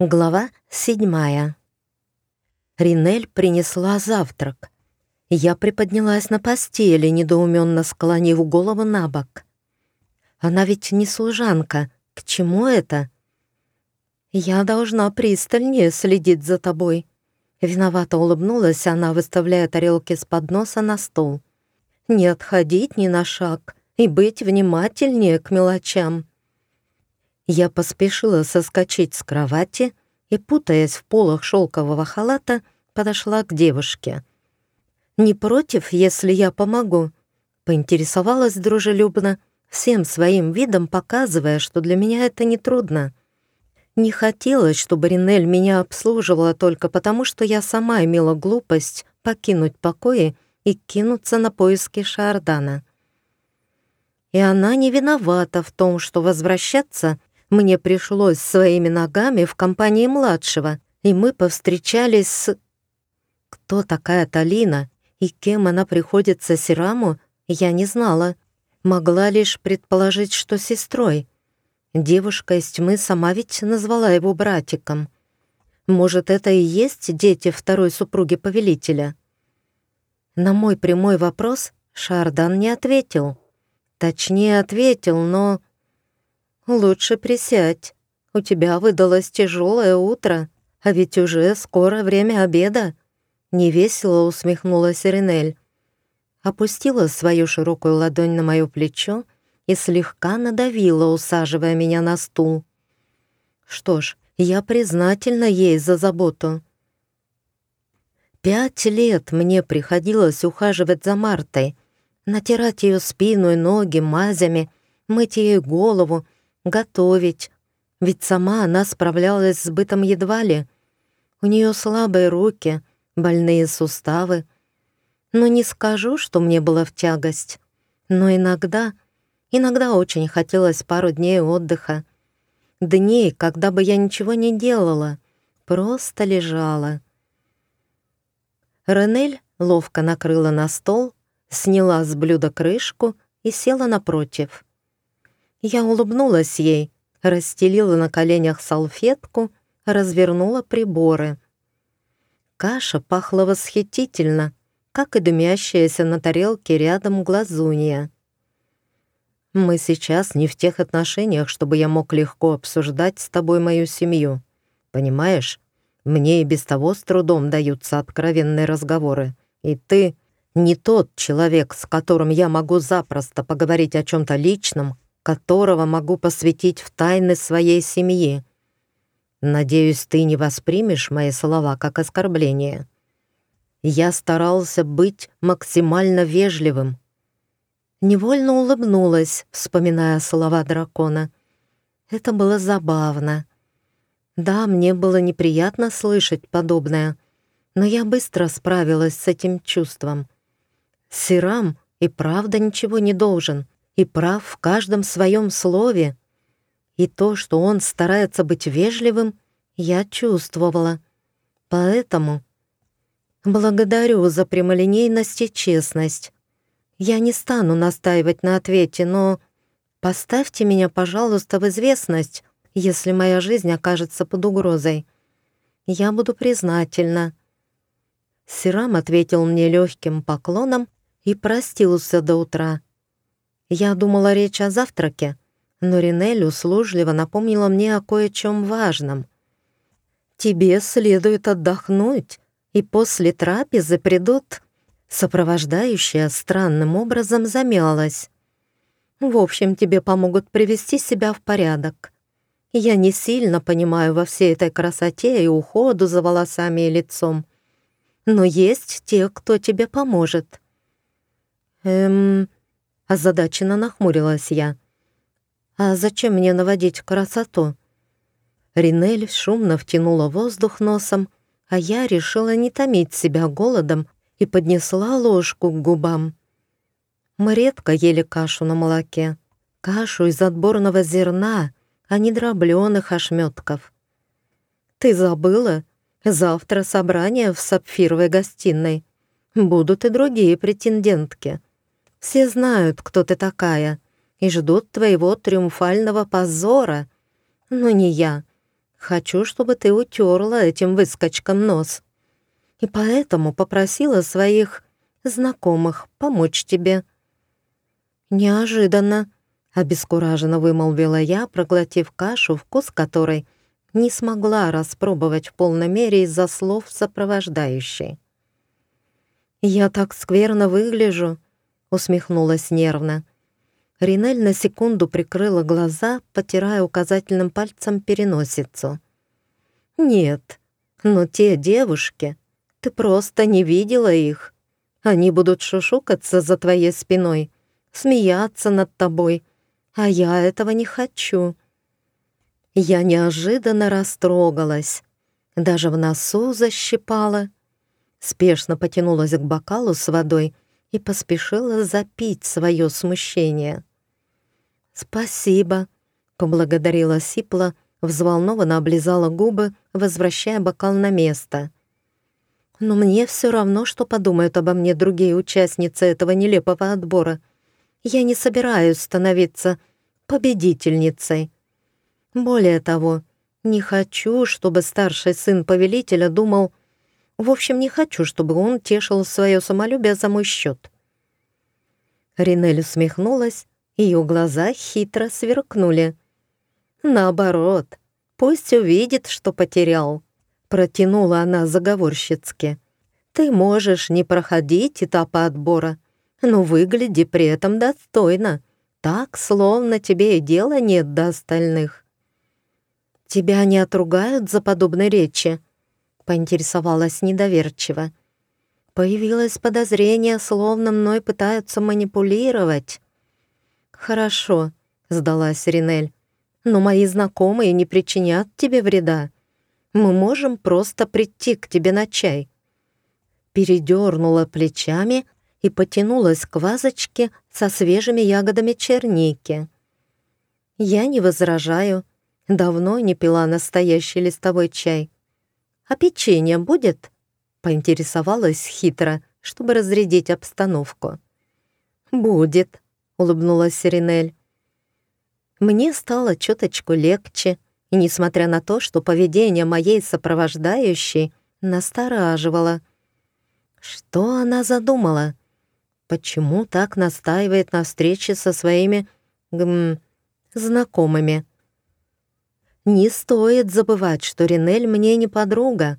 Глава седьмая. Ринель принесла завтрак. Я приподнялась на постели, недоуменно склонив голову на бок. Она ведь не служанка. К чему это? Я должна пристальнее следить за тобой. Виновато улыбнулась она, выставляя тарелки с подноса на стол. Не отходить ни на шаг и быть внимательнее к мелочам. Я поспешила соскочить с кровати и, путаясь в полах шелкового халата, подошла к девушке. «Не против, если я помогу?» Поинтересовалась дружелюбно, всем своим видом показывая, что для меня это нетрудно. Не хотелось, чтобы Ринель меня обслуживала только потому, что я сама имела глупость покинуть покои и кинуться на поиски Шардана. И она не виновата в том, что возвращаться мне пришлось своими ногами в компании младшего, и мы повстречались с... Кто такая Талина и кем она приходится Сираму, я не знала. Могла лишь предположить, что сестрой. Девушка из тьмы сама ведь назвала его братиком. Может, это и есть дети второй супруги повелителя? На мой прямой вопрос Шардан не ответил. Точнее, ответил, но «Лучше присядь. У тебя выдалось тяжелое утро, а ведь уже скоро время обеда». Невесело усмехнулась Ринель. Опустила свою широкую ладонь на мое плечо и слегка надавила, усаживая меня на стул. Что ж, я признательна ей за заботу. Пять лет мне приходилось ухаживать за Мартой, натирать ее спину и ноги мазями, мыть ей голову, готовить, ведь сама она справлялась с бытом едва ли. У нее слабые руки, больные суставы. Но не скажу, что мне было в тягость. Но иногда, иногда очень хотелось пару дней отдыха. Дней, когда бы я ничего не делала, просто лежала. Ренель ловко накрыла на стол, сняла с блюда крышку и села напротив. Я улыбнулась ей, расстелила на коленях салфетку, развернула приборы. Каша пахла восхитительно, как и дымящаяся на тарелке рядом глазунья. «Мы сейчас не в тех отношениях, чтобы я мог легко обсуждать с тобой мою семью. Понимаешь, мне и без того с трудом даются откровенные разговоры. И ты не тот человек, с которым я могу запросто поговорить о чем-то личном которого могу посвятить в тайны своей семьи. Надеюсь, ты не воспримешь мои слова как оскорбление. Я старался быть максимально вежливым. Невольно улыбнулась, вспоминая слова дракона. Это было забавно. Да, мне было неприятно слышать подобное, но я быстро справилась с этим чувством. Сирам и правда ничего не должен и прав в каждом своем слове. И то, что он старается быть вежливым, я чувствовала. Поэтому благодарю за прямолинейность и честность. Я не стану настаивать на ответе, но поставьте меня, пожалуйста, в известность, если моя жизнь окажется под угрозой. Я буду признательна». Сирам ответил мне легким поклоном и простился до утра. Я думала речь о завтраке, но Ринель услужливо напомнила мне о кое-чем важном. «Тебе следует отдохнуть, и после трапезы придут...» Сопровождающая странным образом замялась. «В общем, тебе помогут привести себя в порядок. Я не сильно понимаю во всей этой красоте и уходу за волосами и лицом, но есть те, кто тебе поможет». «Эм...» Озадаченно нахмурилась я. «А зачем мне наводить красоту?» Ринель шумно втянула воздух носом, а я решила не томить себя голодом и поднесла ложку к губам. Мы редко ели кашу на молоке, кашу из отборного зерна, а не дробленых ошметков. «Ты забыла? Завтра собрание в сапфировой гостиной. Будут и другие претендентки», все знают, кто ты такая, и ждут твоего триумфального позора. Но не я. Хочу, чтобы ты утерла этим выскочком нос. И поэтому попросила своих знакомых помочь тебе». «Неожиданно», — обескураженно вымолвила я, проглотив кашу, вкус которой не смогла распробовать в полной мере из-за слов сопровождающей. «Я так скверно выгляжу», — усмехнулась нервно. Ринель на секунду прикрыла глаза, потирая указательным пальцем переносицу. «Нет, но те девушки, ты просто не видела их. Они будут шушукаться за твоей спиной, смеяться над тобой, а я этого не хочу». Я неожиданно растрогалась, даже в носу защипала, спешно потянулась к бокалу с водой и поспешила запить свое смущение. «Спасибо», — поблагодарила Сипла, взволнованно облизала губы, возвращая бокал на место. «Но мне все равно, что подумают обо мне другие участницы этого нелепого отбора. Я не собираюсь становиться победительницей. Более того, не хочу, чтобы старший сын повелителя думал... В общем, не хочу, чтобы он тешил свое самолюбие за мой счет. Ринель усмехнулась, ее глаза хитро сверкнули. «Наоборот, пусть увидит, что потерял», — протянула она заговорщицки. «Ты можешь не проходить этапа отбора, но выгляди при этом достойно, так, словно тебе и дела нет до остальных». «Тебя не отругают за подобной речи?» — поинтересовалась недоверчиво. Появилось подозрение, словно мной пытаются манипулировать. «Хорошо», — сдалась Ринель, «но мои знакомые не причинят тебе вреда. Мы можем просто прийти к тебе на чай». Передернула плечами и потянулась к вазочке со свежими ягодами черники. Я не возражаю, давно не пила настоящий листовой чай. «А печенье будет?» — поинтересовалась хитро, чтобы разрядить обстановку. «Будет», — улыбнулась Сиринель. Мне стало чуточку легче, и несмотря на то, что поведение моей сопровождающей настораживало. Что она задумала? Почему так настаивает на встрече со своими гм, знакомыми? Не стоит забывать, что Ринель мне не подруга.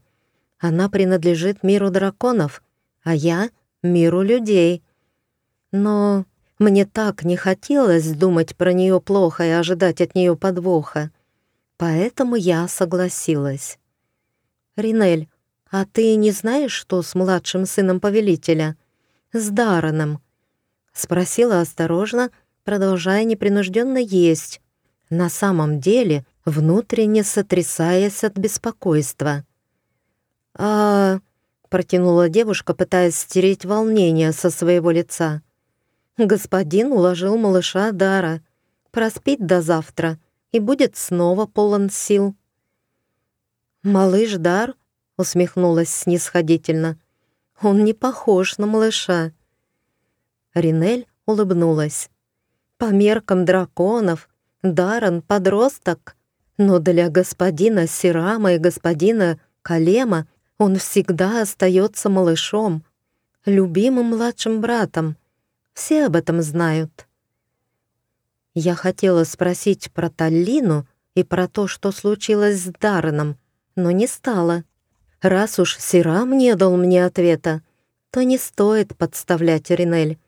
Она принадлежит миру драконов, а я — миру людей. Но мне так не хотелось думать про нее плохо и ожидать от нее подвоха. Поэтому я согласилась. «Ринель, а ты не знаешь, что с младшим сыном повелителя? С Дараном?» Спросила осторожно, продолжая непринужденно есть. На самом деле внутренне сотрясаясь от беспокойства. «А...» — протянула девушка, пытаясь стереть волнение со своего лица. «Господин уложил малыша Дара. Проспит до завтра и будет снова полон сил». «Малыш Дар?» — усмехнулась снисходительно. «Он не похож на малыша». Ринель улыбнулась. «По меркам драконов Даран — подросток, но для господина Сирама и господина Калема он всегда остается малышом, любимым младшим братом. Все об этом знают. Я хотела спросить про Таллину и про то, что случилось с Дарреном, но не стала. Раз уж Сирам не дал мне ответа, то не стоит подставлять Ринель.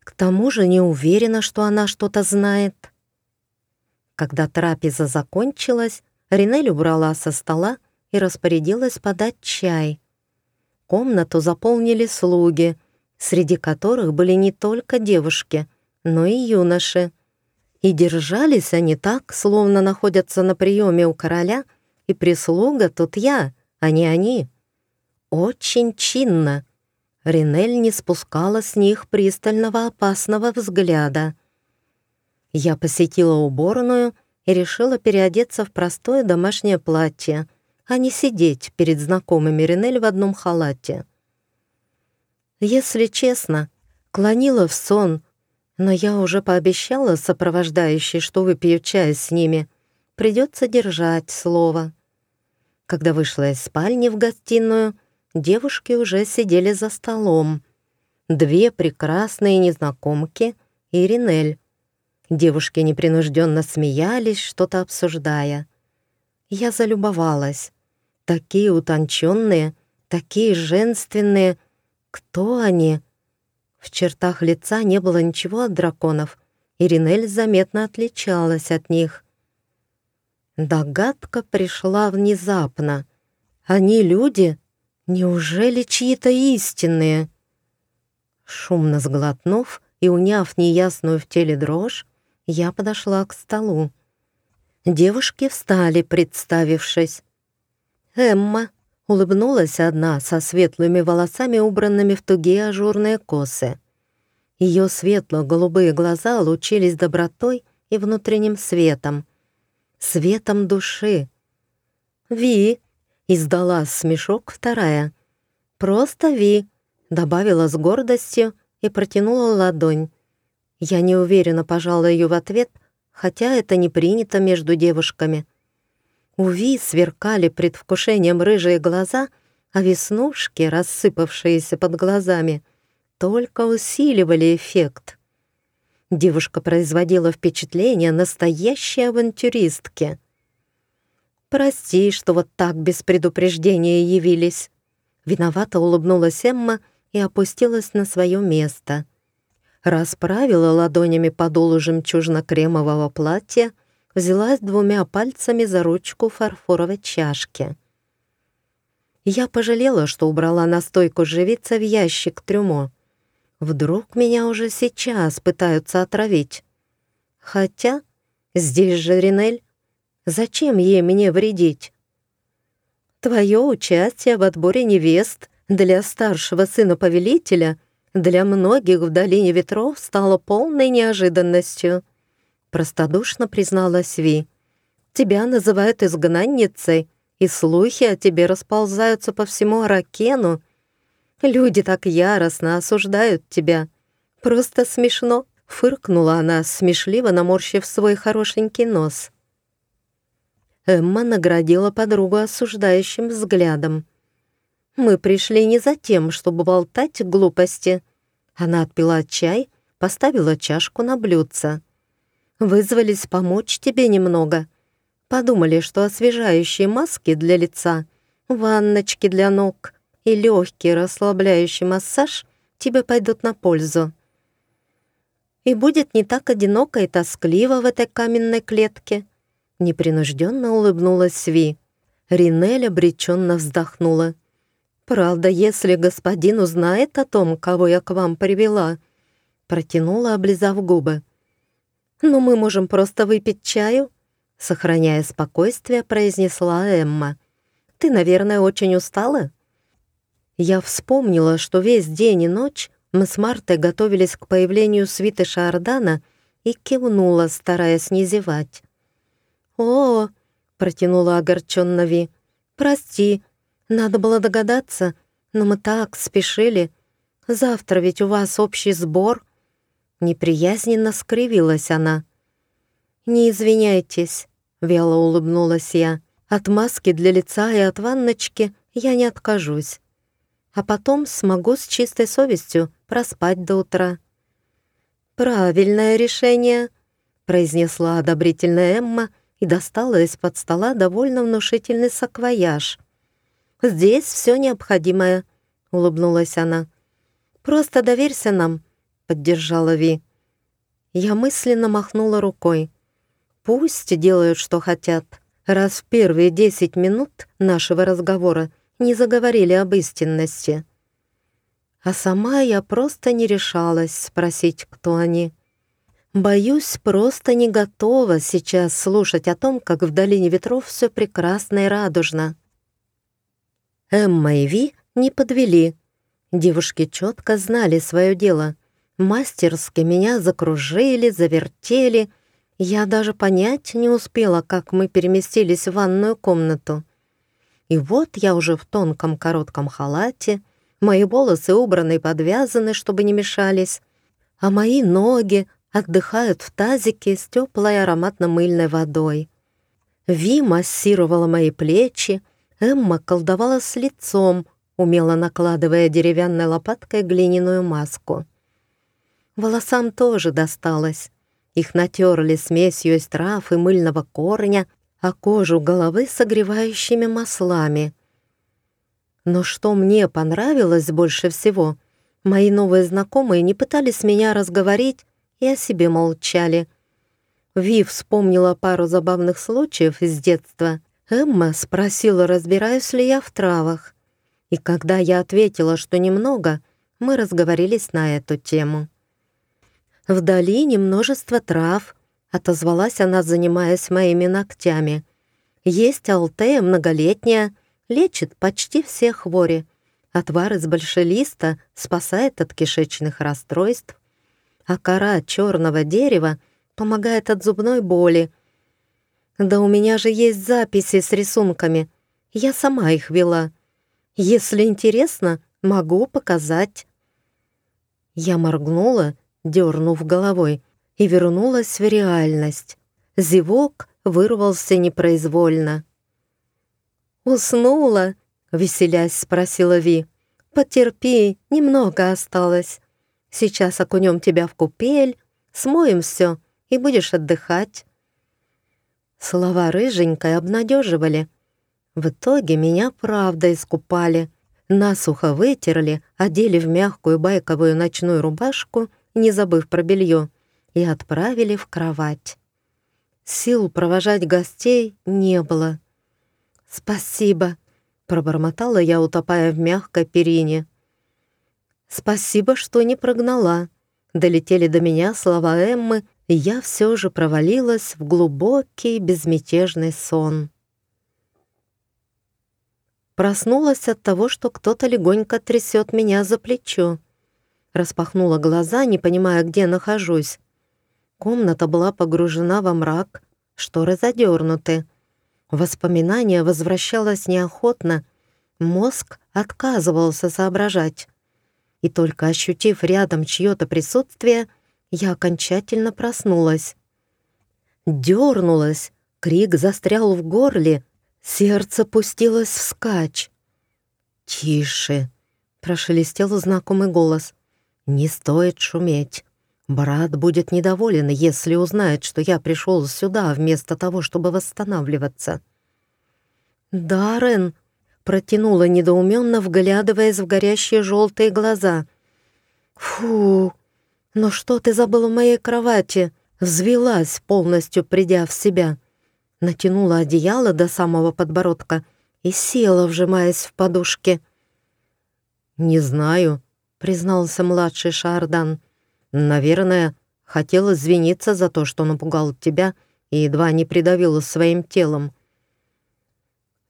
К тому же не уверена, что она что-то знает. Когда трапеза закончилась, Ринель убрала со стола и распорядилась подать чай. Комнату заполнили слуги, среди которых были не только девушки, но и юноши. И держались они так, словно находятся на приеме у короля, и прислуга тут я, а не они. Очень чинно. Ринель не спускала с них пристального опасного взгляда. Я посетила уборную и решила переодеться в простое домашнее платье, а не сидеть перед знакомыми Ринель в одном халате. Если честно, клонила в сон, но я уже пообещала сопровождающей, что выпью чай с ними. Придется держать слово. Когда вышла из спальни в гостиную, девушки уже сидели за столом. Две прекрасные незнакомки и Ринель. Девушки непринужденно смеялись, что-то обсуждая. Я залюбовалась. Такие утонченные, такие женственные. Кто они? В чертах лица не было ничего от драконов, и Ринель заметно отличалась от них. Догадка пришла внезапно. Они люди? Неужели чьи-то истинные? Шумно сглотнув и уняв неясную в теле дрожь, я подошла к столу. Девушки встали, представившись. Эмма улыбнулась одна со светлыми волосами, убранными в тугие ажурные косы. Ее светло-голубые глаза лучились добротой и внутренним светом. Светом души. «Ви!» — издала смешок вторая. «Просто Ви!» — добавила с гордостью и протянула ладонь. Я неуверенно пожала ее в ответ, хотя это не принято между девушками. У Ви сверкали предвкушением рыжие глаза, а веснушки, рассыпавшиеся под глазами — только усиливали эффект. Девушка производила впечатление настоящей авантюристки. «Прости, что вот так без предупреждения явились». Виновато улыбнулась Эмма и опустилась на свое место. Расправила ладонями подолу жемчужно-кремового платья, взялась двумя пальцами за ручку фарфоровой чашки. Я пожалела, что убрала настойку живица в ящик трюмо. Вдруг меня уже сейчас пытаются отравить. Хотя здесь же Ринель. Зачем ей мне вредить? Твое участие в отборе невест для старшего сына повелителя для многих в Долине Ветров стало полной неожиданностью. Простодушно призналась Ви. Тебя называют изгнанницей, и слухи о тебе расползаются по всему Аракену, Люди так яростно осуждают тебя. Просто смешно», — фыркнула она, смешливо наморщив свой хорошенький нос. Эмма наградила подругу осуждающим взглядом. «Мы пришли не за тем, чтобы болтать глупости». Она отпила чай, поставила чашку на блюдце. «Вызвались помочь тебе немного. Подумали, что освежающие маски для лица, ванночки для ног, и легкий расслабляющий массаж тебе пойдут на пользу. И будет не так одиноко и тоскливо в этой каменной клетке. Непринужденно улыбнулась Ви. Ринель обреченно вздохнула. «Правда, если господин узнает о том, кого я к вам привела», протянула, облизав губы. «Но мы можем просто выпить чаю», сохраняя спокойствие, произнесла Эмма. «Ты, наверное, очень устала?» Я вспомнила, что весь день и ночь мы с Мартой готовились к появлению свиты Шардана и кивнула, стараясь не зевать. «О!» — протянула огорченно Ви. «Прости, надо было догадаться, но мы так спешили. Завтра ведь у вас общий сбор». Неприязненно скривилась она. «Не извиняйтесь», — вяло улыбнулась я. «От маски для лица и от ванночки я не откажусь а потом смогу с чистой совестью проспать до утра». «Правильное решение», — произнесла одобрительная Эмма и достала из-под стола довольно внушительный саквояж. «Здесь все необходимое», — улыбнулась она. «Просто доверься нам», — поддержала Ви. Я мысленно махнула рукой. «Пусть делают, что хотят, раз в первые десять минут нашего разговора не заговорили об истинности. А сама я просто не решалась спросить, кто они. Боюсь, просто не готова сейчас слушать о том, как в долине ветров все прекрасно и радужно. Эмма и Ви не подвели. Девушки четко знали свое дело. Мастерски меня закружили, завертели. Я даже понять не успела, как мы переместились в ванную комнату. И вот я уже в тонком коротком халате, мои волосы убраны и подвязаны, чтобы не мешались, а мои ноги отдыхают в тазике с теплой ароматно-мыльной водой. Ви массировала мои плечи, Эмма колдовала с лицом, умело накладывая деревянной лопаткой глиняную маску. Волосам тоже досталось. Их натерли смесью из трав и мыльного корня, а кожу головы согревающими маслами. Но что мне понравилось больше всего, мои новые знакомые не пытались меня разговорить и о себе молчали. Ви вспомнила пару забавных случаев из детства. Эмма спросила, разбираюсь ли я в травах. И когда я ответила, что немного, мы разговорились на эту тему. В долине множество трав, отозвалась она, занимаясь моими ногтями. Есть алтея многолетняя, лечит почти все хвори. Отвар из большелиста спасает от кишечных расстройств, а кора черного дерева помогает от зубной боли. Да у меня же есть записи с рисунками. Я сама их вела. Если интересно, могу показать. Я моргнула, дернув головой, и вернулась в реальность. Зевок вырвался непроизвольно. «Уснула?» — веселясь спросила Ви. «Потерпи, немного осталось. Сейчас окунем тебя в купель, смоем все и будешь отдыхать». Слова рыженькой обнадеживали. В итоге меня правда искупали. Насухо вытерли, одели в мягкую байковую ночную рубашку, не забыв про белье, и отправили в кровать. Сил провожать гостей не было. «Спасибо», — пробормотала я, утопая в мягкой перине. «Спасибо, что не прогнала». Долетели до меня слова Эммы, я все же провалилась в глубокий безмятежный сон. Проснулась от того, что кто-то легонько трясет меня за плечо. Распахнула глаза, не понимая, где нахожусь. Комната была погружена во мрак, шторы задернуты. Воспоминание возвращалось неохотно, мозг отказывался соображать. И только ощутив рядом чье-то присутствие, я окончательно проснулась. Дернулась, крик застрял в горле, сердце пустилось вскачь. «Тише!» — прошелестел знакомый голос. «Не стоит шуметь. Брат будет недоволен, если узнает, что я пришел сюда вместо того, чтобы восстанавливаться. «Даррен!» — протянула недоуменно, вглядываясь в горящие желтые глаза. «Фу! Но что ты забыла в моей кровати?» Взвелась, полностью придя в себя. Натянула одеяло до самого подбородка и села, вжимаясь в подушки. «Не знаю», — признался младший Шардан. Наверное, хотел извиниться за то, что напугал тебя и едва не придавил своим телом.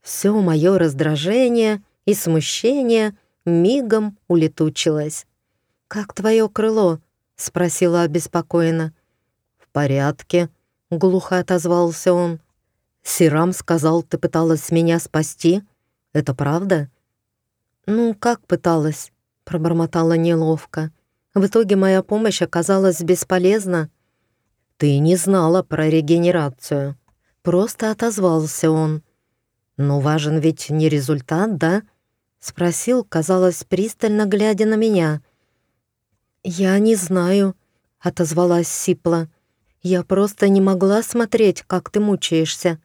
Все мое раздражение и смущение мигом улетучилось. «Как твое крыло?» — спросила обеспокоенно. «В порядке», — глухо отозвался он. «Сирам сказал, ты пыталась меня спасти. Это правда?» «Ну, как пыталась?» — пробормотала неловко. В итоге моя помощь оказалась бесполезна. «Ты не знала про регенерацию». Просто отозвался он. «Но важен ведь не результат, да?» Спросил, казалось, пристально глядя на меня. «Я не знаю», — отозвалась Сипла. «Я просто не могла смотреть, как ты мучаешься.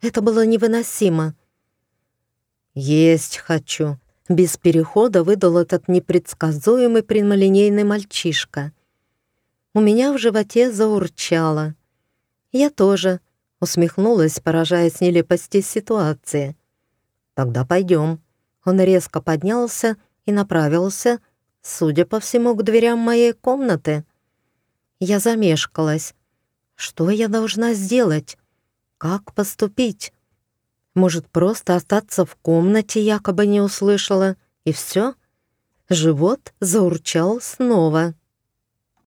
Это было невыносимо». «Есть хочу», без перехода выдал этот непредсказуемый прямолинейный мальчишка. У меня в животе заурчало. Я тоже усмехнулась, поражаясь нелепости ситуации. «Тогда пойдем». Он резко поднялся и направился, судя по всему, к дверям моей комнаты. Я замешкалась. Что я должна сделать? Как поступить? Может, просто остаться в комнате, якобы не услышала, и все? Живот заурчал снова.